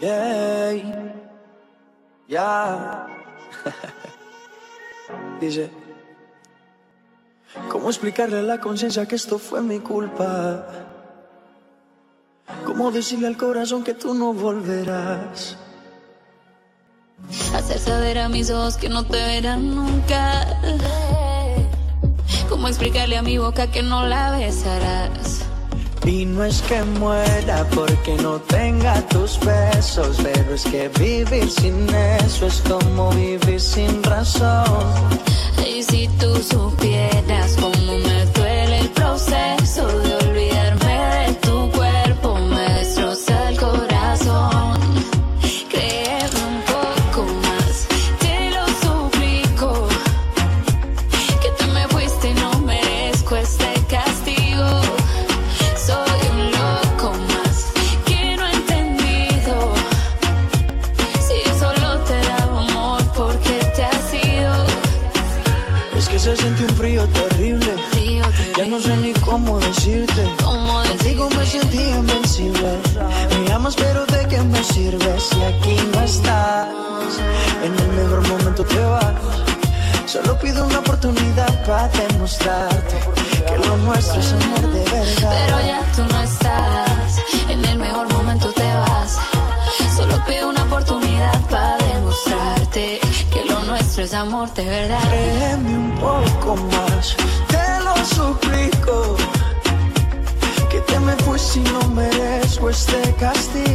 Yeah. Ya. Dice. ¿Cómo explicarle a la conciencia que esto fue mi culpa? ¿Cómo decirle al corazón que tú no volverás? Hacer saber a mis ojos que no te verán nunca. ¿Cómo explicarle a mi boca que no la besarás? Y no es que muera porque no tenga tus besos, pero es que vivir sin eso es como vivir sin razón. Y si tú supieras se siente un frío terrible. Frío, Ya no sé ni cómo decirte. ¿Cómo Contigo me sentí invencible. Me amas, pero ¿de qué me sirve si aquí no estás? En el mejor momento te vas. Solo pido una oportunidad para demostrarte que lo nuestro es amor de verdad. Pero ya tú no estás, en el mejor momento te vas. Solo pido una oportunidad para demostrarte que lo nuestro es amor de verdad. Créeme poco más, te lo suplico. Que te me fuiste y no merezco este castigo.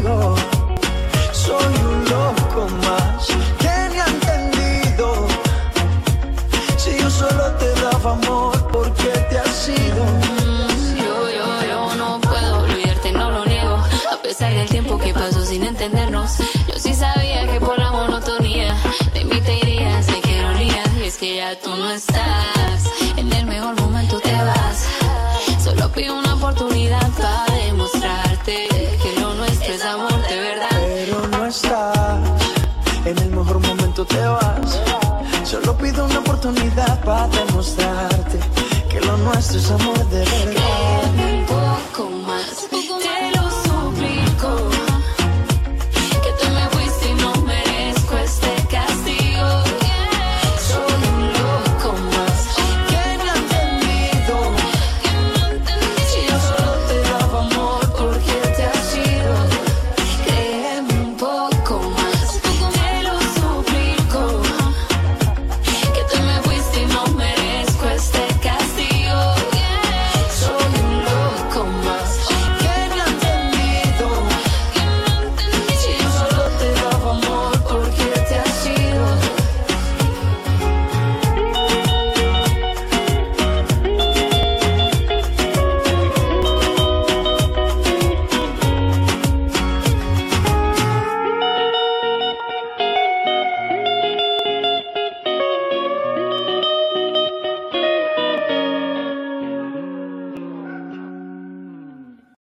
Pido una oportunidad para demostrarte que lo nuestro es amor de verdad. Pero no estás, en el mejor momento te vas. Solo pido una oportunidad para demostrarte que lo nuestro es amor de verdad.